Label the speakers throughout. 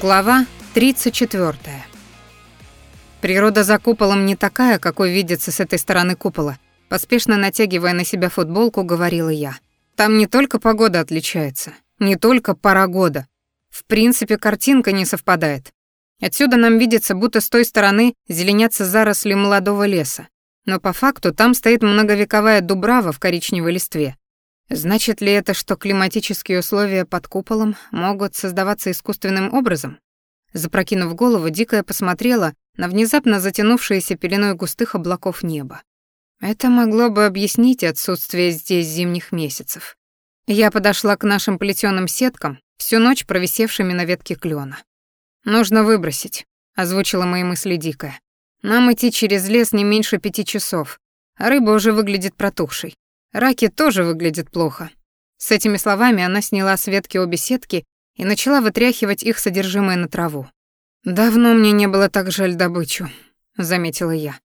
Speaker 1: Глава 34. Природа за куполом не такая, какой видится с этой стороны купола. Поспешно натягивая на себя футболку, говорила я. Там не только погода отличается, не только пора года. В принципе, картинка не совпадает. Отсюда нам видится, будто с той стороны зеленятся заросли молодого леса. Но по факту там стоит многовековая дубрава в коричневой листве, Значит ли это, что климатические условия под куполом могут создаваться искусственным образом? Запрокинув голову, Дикая посмотрела на внезапно затянувшееся пеленой густых облаков небо. Это могло бы объяснить отсутствие здесь зимних месяцев. Я подошла к нашим плетёным сеткам, всю ночь провисевшими на ветке клёна. «Нужно выбросить», — озвучила мои мысли Дикая. «Нам идти через лес не меньше пяти часов, рыба уже выглядит протухшей. Раки тоже выглядят плохо. С этими словами она сняла с ветки обе сетки и начала вытряхивать их содержимое на траву. «Давно мне не было так жаль добычу», — заметила я.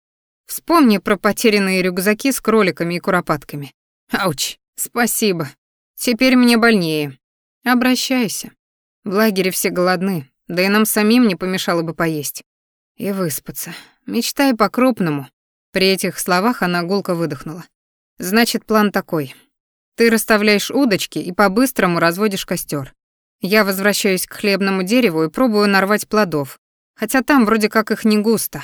Speaker 1: «Вспомни про потерянные рюкзаки с кроликами и куропатками. Ауч, спасибо. Теперь мне больнее. Обращайся. В лагере все голодны, да и нам самим не помешало бы поесть. И выспаться. Мечтай по-крупному». При этих словах она гулко выдохнула. Значит, план такой. Ты расставляешь удочки и по-быстрому разводишь костер. Я возвращаюсь к хлебному дереву и пробую нарвать плодов, хотя там вроде как их не густо.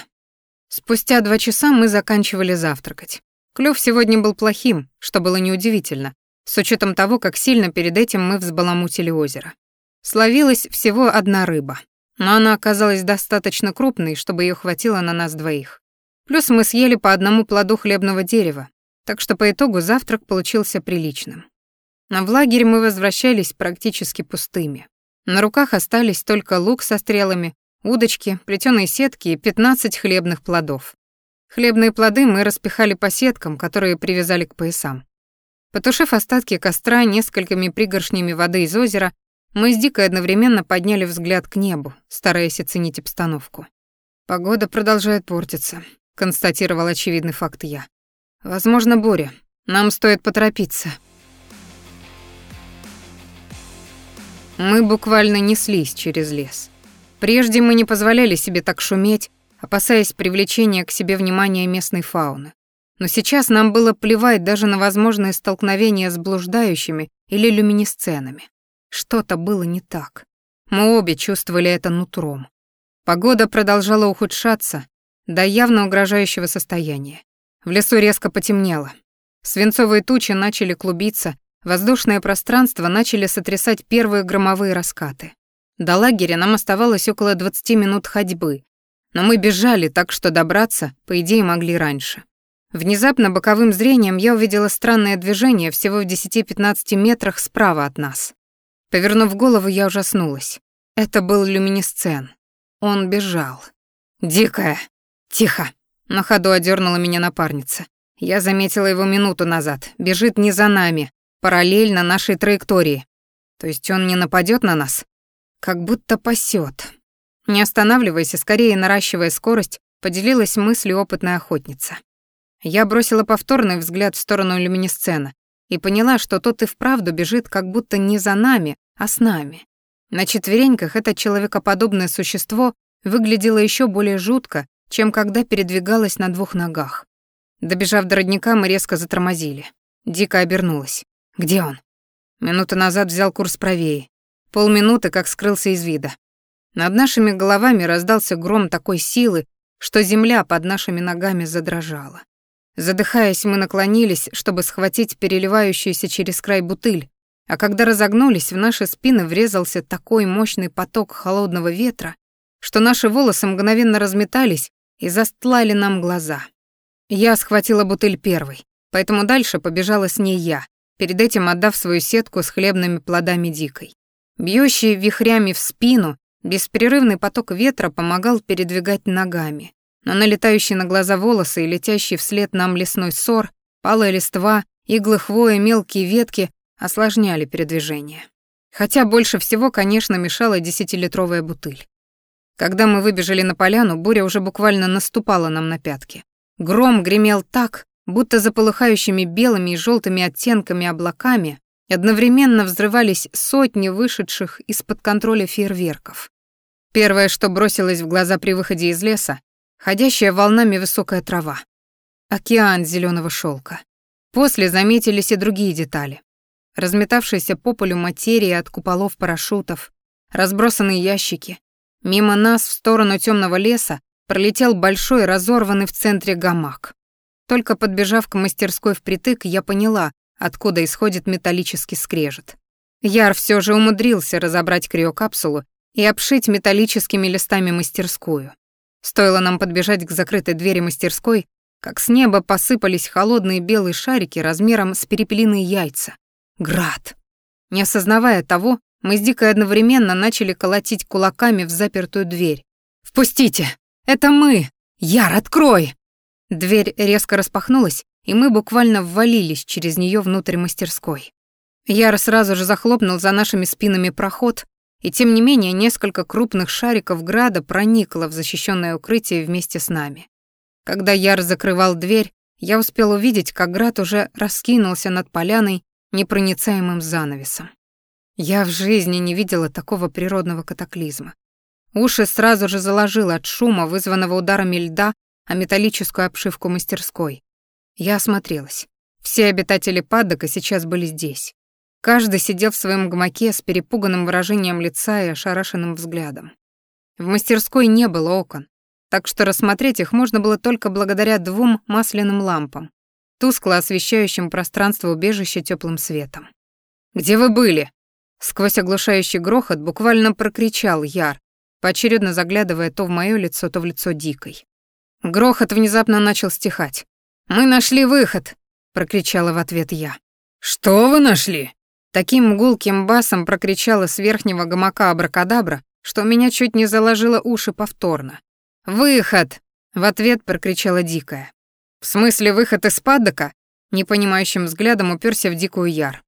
Speaker 1: Спустя два часа мы заканчивали завтракать. Клюв сегодня был плохим, что было неудивительно, с учетом того, как сильно перед этим мы взбаламутили озеро. Словилась всего одна рыба, но она оказалась достаточно крупной, чтобы ее хватило на нас двоих. Плюс мы съели по одному плоду хлебного дерева, так что по итогу завтрак получился приличным. Но в лагерь мы возвращались практически пустыми. На руках остались только лук со стрелами, удочки, плетёные сетки и 15 хлебных плодов. Хлебные плоды мы распихали по сеткам, которые привязали к поясам. Потушив остатки костра несколькими пригоршнями воды из озера, мы с Дикой одновременно подняли взгляд к небу, стараясь оценить обстановку. «Погода продолжает портиться», — констатировал очевидный факт я. Возможно, буря. Нам стоит поторопиться. Мы буквально неслись через лес. Прежде мы не позволяли себе так шуметь, опасаясь привлечения к себе внимания местной фауны. Но сейчас нам было плевать даже на возможные столкновения с блуждающими или люминесценами. Что-то было не так. Мы обе чувствовали это нутром. Погода продолжала ухудшаться до явно угрожающего состояния. В лесу резко потемнело. Свинцовые тучи начали клубиться, воздушное пространство начали сотрясать первые громовые раскаты. До лагеря нам оставалось около 20 минут ходьбы, но мы бежали так, что добраться, по идее, могли раньше. Внезапно боковым зрением я увидела странное движение всего в 10-15 метрах справа от нас. Повернув голову, я ужаснулась. Это был люминесцен. Он бежал. «Дикая! Тихо!» На ходу одернула меня напарница. Я заметила его минуту назад. Бежит не за нами, параллельно нашей траектории. То есть он не нападет на нас? Как будто пасет. Не останавливаясь и скорее наращивая скорость, поделилась мыслью опытная охотница. Я бросила повторный взгляд в сторону люминесцена и поняла, что тот и вправду бежит как будто не за нами, а с нами. На четвереньках это человекоподобное существо выглядело еще более жутко, чем когда передвигалась на двух ногах. Добежав до родника, мы резко затормозили. Дико обернулась. «Где он?» Минуту назад взял курс правее. Полминуты, как скрылся из вида. Над нашими головами раздался гром такой силы, что земля под нашими ногами задрожала. Задыхаясь, мы наклонились, чтобы схватить переливающуюся через край бутыль, а когда разогнулись, в наши спины врезался такой мощный поток холодного ветра, что наши волосы мгновенно разметались и застлали нам глаза. Я схватила бутыль первой, поэтому дальше побежала с ней я, перед этим отдав свою сетку с хлебными плодами дикой. Бьющий вихрями в спину, беспрерывный поток ветра помогал передвигать ногами, но налетающие на глаза волосы и летящий вслед нам лесной сор, палая листва, иглы хвои, мелкие ветки осложняли передвижение. Хотя больше всего, конечно, мешала десятилитровая бутыль. Когда мы выбежали на поляну, буря уже буквально наступала нам на пятки. Гром гремел так, будто за полыхающими белыми и желтыми оттенками облаками одновременно взрывались сотни вышедших из-под контроля фейерверков. Первое, что бросилось в глаза при выходе из леса, ходящая волнами высокая трава. Океан зеленого шелка. После заметились и другие детали. Разметавшиеся по полю материи от куполов парашютов, разбросанные ящики. Мимо нас в сторону темного леса пролетел большой разорванный в центре гамак. Только подбежав к мастерской впритык, я поняла, откуда исходит металлический скрежет. Яр все же умудрился разобрать криокапсулу и обшить металлическими листами мастерскую. Стоило нам подбежать к закрытой двери мастерской, как с неба посыпались холодные белые шарики размером с перепелиные яйца. Град. Не осознавая того, мы с Дикой одновременно начали колотить кулаками в запертую дверь. «Впустите! Это мы! Яр, открой!» Дверь резко распахнулась, и мы буквально ввалились через нее внутрь мастерской. Яр сразу же захлопнул за нашими спинами проход, и тем не менее несколько крупных шариков града проникло в защищенное укрытие вместе с нами. Когда Яр закрывал дверь, я успел увидеть, как град уже раскинулся над поляной непроницаемым занавесом. Я в жизни не видела такого природного катаклизма. Уши сразу же заложило от шума, вызванного ударами льда о металлическую обшивку мастерской. Я осмотрелась. Все обитатели падока сейчас были здесь. Каждый сидел в своем гамаке с перепуганным выражением лица и ошарашенным взглядом. В мастерской не было окон, так что рассмотреть их можно было только благодаря двум масляным лампам, тускло освещающим пространство убежища теплым светом. «Где вы были?» Сквозь оглушающий грохот буквально прокричал Яр, поочередно заглядывая то в моё лицо, то в лицо Дикой. Грохот внезапно начал стихать. «Мы нашли выход!» — прокричала в ответ я. «Что вы нашли?» Таким гулким басом прокричала с верхнего гамака абракадабра, что меня чуть не заложило уши повторно. «Выход!» — в ответ прокричала Дикая. «В смысле выход из падока?» Непонимающим взглядом уперся в Дикую Яр.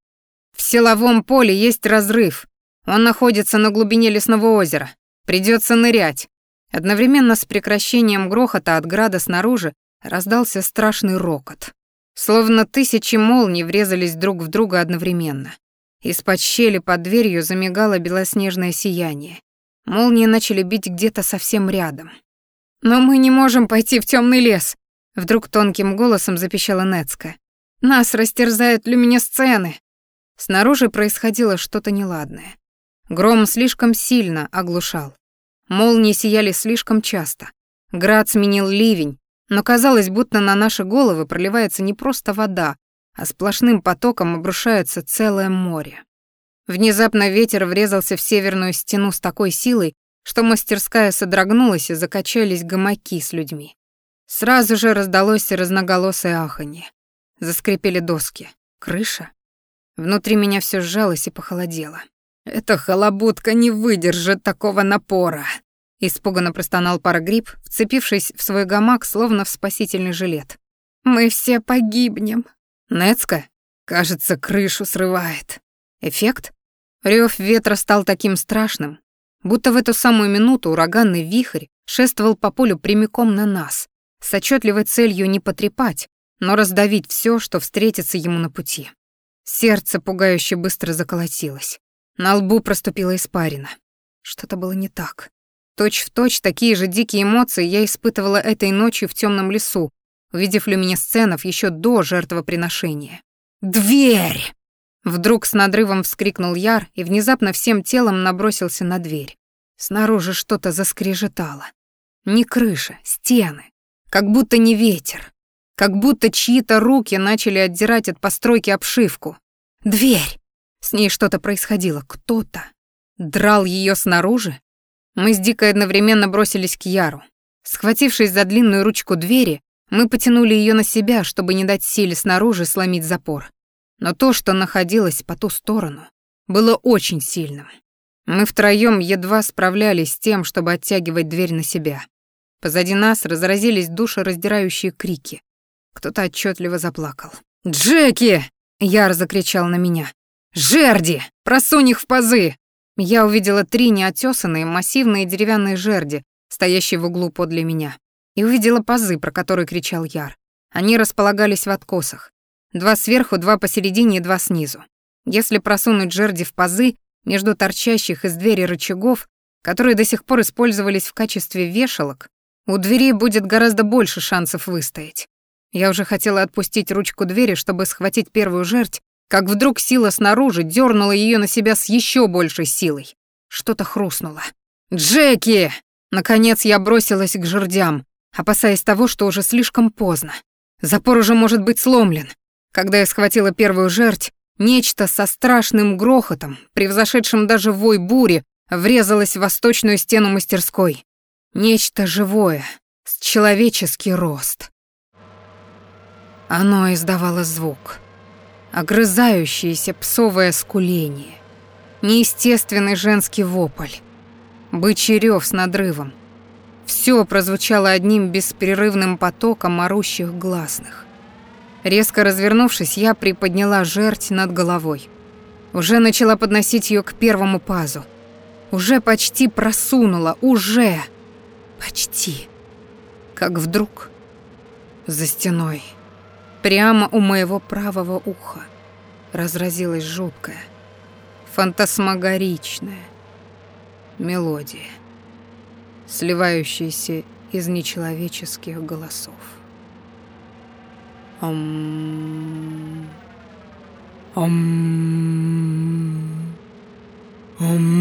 Speaker 1: «В силовом поле есть разрыв. Он находится на глубине лесного озера. Придется нырять». Одновременно с прекращением грохота от града снаружи раздался страшный рокот. Словно тысячи молний врезались друг в друга одновременно. Из-под щели под дверью замигало белоснежное сияние. Молнии начали бить где-то совсем рядом. «Но мы не можем пойти в темный лес!» Вдруг тонким голосом запищала Нецка. «Нас растерзают люминесцены!» Снаружи происходило что-то неладное. Гром слишком сильно оглушал. Молнии сияли слишком часто. Град сменил ливень, но казалось, будто на наши головы проливается не просто вода, а сплошным потоком обрушается целое море. Внезапно ветер врезался в северную стену с такой силой, что мастерская содрогнулась и закачались гамаки с людьми. Сразу же раздалось разноголосое аханье. Заскрипели доски. Крыша? Внутри меня все сжалось и похолодело. «Эта халабутка не выдержит такого напора!» Испуганно простонал парагриб, вцепившись в свой гамак, словно в спасительный жилет. «Мы все погибнем!» «Нецка, кажется, крышу срывает!» Эффект? Рёв ветра стал таким страшным, будто в эту самую минуту ураганный вихрь шествовал по полю прямиком на нас, с отчетливой целью не потрепать, но раздавить все, что встретится ему на пути. Сердце пугающе быстро заколотилось. На лбу проступила испарина. Что-то было не так. Точь в точь такие же дикие эмоции я испытывала этой ночью в темном лесу, увидев люминесценов еще до жертвоприношения. «Дверь!» Вдруг с надрывом вскрикнул Яр и внезапно всем телом набросился на дверь. Снаружи что-то заскрежетало. Не крыша, стены. Как будто не ветер. Как будто чьи-то руки начали отдирать от постройки обшивку. Дверь! С ней что-то происходило. Кто-то. Драл ее снаружи? Мы с Дикой одновременно бросились к Яру. Схватившись за длинную ручку двери, мы потянули ее на себя, чтобы не дать силе снаружи сломить запор. Но то, что находилось по ту сторону, было очень сильным. Мы втроем едва справлялись с тем, чтобы оттягивать дверь на себя. Позади нас разразились душераздирающие крики. Кто-то отчетливо заплакал. «Джеки!» — Яр закричал на меня. «Жерди! Просунь их в пазы!» Я увидела три неотесанные массивные деревянные жерди, стоящие в углу подле меня, и увидела пазы, про которые кричал Яр. Они располагались в откосах. Два сверху, два посередине и два снизу. Если просунуть жерди в пазы между торчащих из двери рычагов, которые до сих пор использовались в качестве вешалок, у двери будет гораздо больше шансов выстоять. Я уже хотела отпустить ручку двери, чтобы схватить первую жерть, как вдруг сила снаружи дернула ее на себя с еще большей силой. Что-то хрустнуло. «Джеки!» Наконец я бросилась к жердям, опасаясь того, что уже слишком поздно. Запор уже может быть сломлен. Когда я схватила первую жерть, нечто со страшным грохотом, превзошедшим даже вой бури, врезалось в восточную стену мастерской. Нечто живое, с человеческий рост. Оно издавало звук. Огрызающееся псовое скуление. Неестественный женский вопль. Бычий рёв с надрывом. Всё прозвучало одним беспрерывным потоком орущих гласных. Резко развернувшись, я приподняла жерть над головой. Уже начала подносить её к первому пазу. Уже почти просунула, уже... Почти. Как вдруг за стеной, прямо у моего правого уха, разразилась жуткая, фантасмагоричная мелодия, сливающаяся из нечеловеческих голосов. Ом... Ом... Ом...